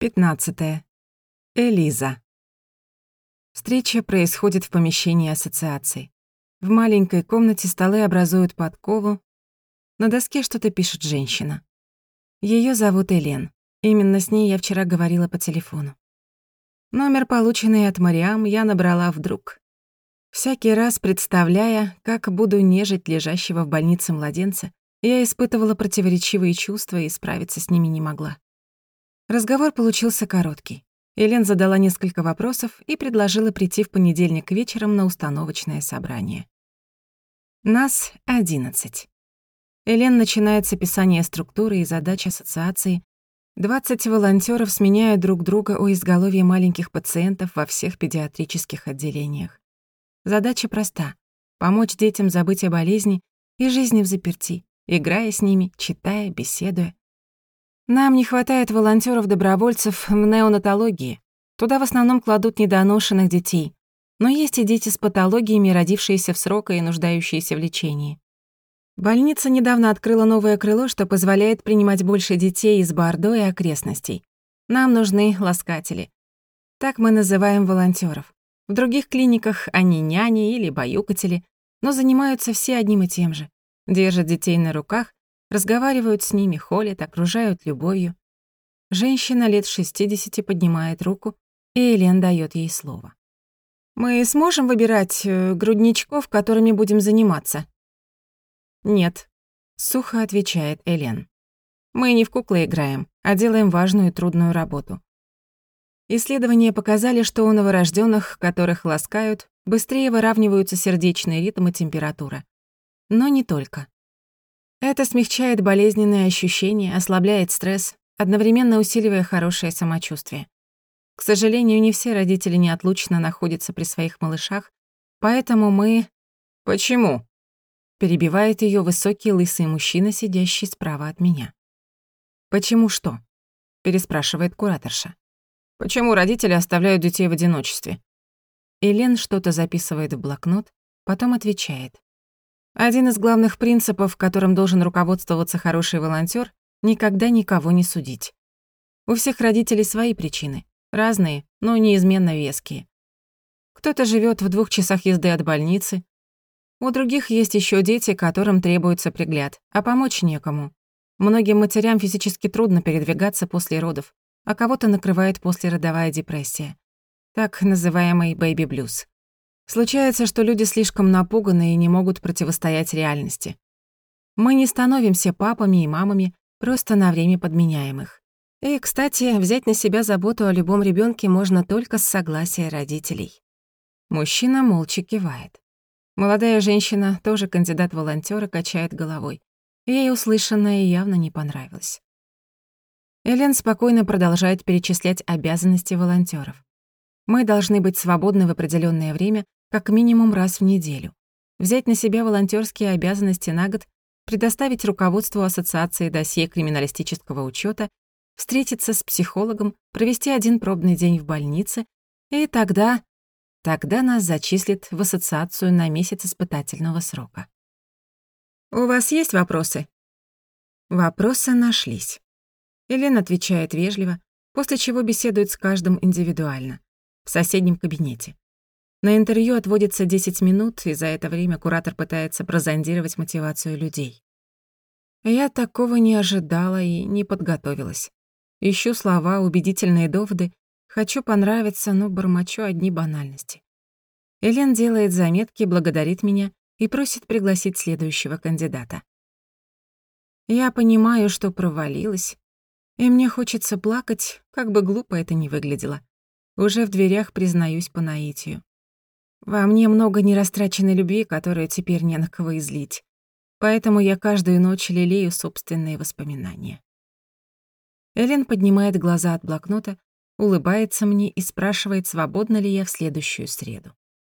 15. Элиза. Встреча происходит в помещении ассоциации. В маленькой комнате столы образуют подкову. На доске что-то пишет женщина. Её зовут Элен. Именно с ней я вчера говорила по телефону. Номер, полученный от Мариам, я набрала вдруг. Всякий раз, представляя, как буду нежить лежащего в больнице младенца, я испытывала противоречивые чувства и справиться с ними не могла. Разговор получился короткий. Елен задала несколько вопросов и предложила прийти в понедельник вечером на установочное собрание. Нас — одиннадцать. Элен начинает с описания структуры и задач ассоциации. Двадцать волонтёров сменяют друг друга у изголовья маленьких пациентов во всех педиатрических отделениях. Задача проста — помочь детям забыть о болезни и жизни в заперти, играя с ними, читая, беседуя. Нам не хватает волонтёров-добровольцев в неонатологии. Туда в основном кладут недоношенных детей. Но есть и дети с патологиями, родившиеся в срок и нуждающиеся в лечении. Больница недавно открыла новое крыло, что позволяет принимать больше детей из Бордо и окрестностей. Нам нужны ласкатели. Так мы называем волонтёров. В других клиниках они няни или баюкатели, но занимаются все одним и тем же. Держат детей на руках разговаривают с ними, холят, окружают любовью. Женщина лет 60 поднимает руку, и Элен даёт ей слово. «Мы сможем выбирать э, грудничков, которыми будем заниматься?» «Нет», — сухо отвечает Элен. «Мы не в куклы играем, а делаем важную и трудную работу. Исследования показали, что у новорожденных, которых ласкают, быстрее выравниваются сердечный ритм и температура. Но не только. Это смягчает болезненные ощущения, ослабляет стресс, одновременно усиливая хорошее самочувствие. К сожалению, не все родители неотлучно находятся при своих малышах, поэтому мы... Почему? Перебивает ее высокий лысый мужчина, сидящий справа от меня. Почему что? Переспрашивает кураторша. Почему родители оставляют детей в одиночестве? Элен что-то записывает в блокнот, потом отвечает. Один из главных принципов, которым должен руководствоваться хороший волонтёр, никогда никого не судить. У всех родителей свои причины, разные, но неизменно веские. Кто-то живёт в двух часах езды от больницы, у других есть ещё дети, которым требуется пригляд, а помочь некому. Многим матерям физически трудно передвигаться после родов, а кого-то накрывает послеродовая депрессия, так называемый baby blues. Случается, что люди слишком напуганы и не могут противостоять реальности. Мы не становимся папами и мамами, просто на время подменяем их. И, кстати, взять на себя заботу о любом ребёнке можно только с согласия родителей. Мужчина молча кивает. Молодая женщина, тоже кандидат волонтёра, качает головой. Ей услышанное явно не понравилось. Элен спокойно продолжает перечислять обязанности волонтёров. Мы должны быть свободны в определённое время как минимум раз в неделю, взять на себя волонтерские обязанности на год, предоставить руководству ассоциации досье криминалистического учета, встретиться с психологом, провести один пробный день в больнице, и тогда... Тогда нас зачислят в ассоциацию на месяц испытательного срока. «У вас есть вопросы?» Вопросы нашлись. Елена отвечает вежливо, после чего беседует с каждым индивидуально, в соседнем кабинете. На интервью отводится 10 минут, и за это время куратор пытается прозондировать мотивацию людей. Я такого не ожидала и не подготовилась. Ищу слова, убедительные доводы, хочу понравиться, но бормочу одни банальности. Элен делает заметки, благодарит меня и просит пригласить следующего кандидата. Я понимаю, что провалилась, и мне хочется плакать, как бы глупо это ни выглядело. Уже в дверях признаюсь по наитию. Во мне много нерастраченной любви, которую теперь не на кого излить. Поэтому я каждую ночь лелею собственные воспоминания. Элен поднимает глаза от блокнота, улыбается мне и спрашивает, свободна ли я в следующую среду.